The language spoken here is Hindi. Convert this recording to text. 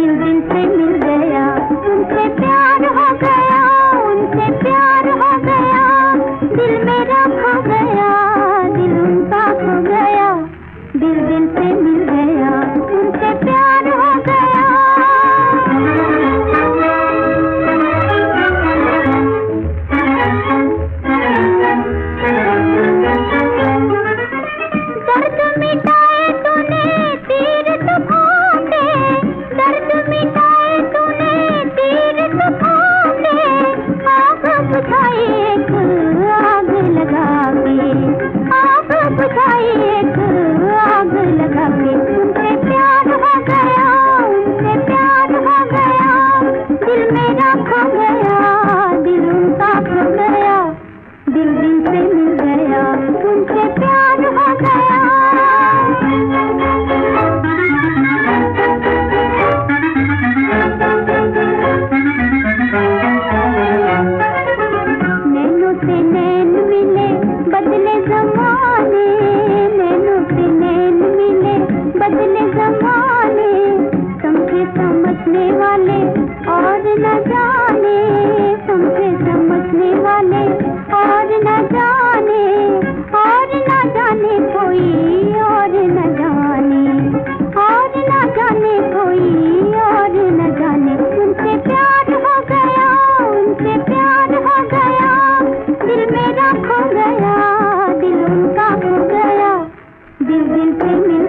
दिल दिन से मिल गया। तुमसे प्यार सुखाई பெண்ணின் பெண்ணின்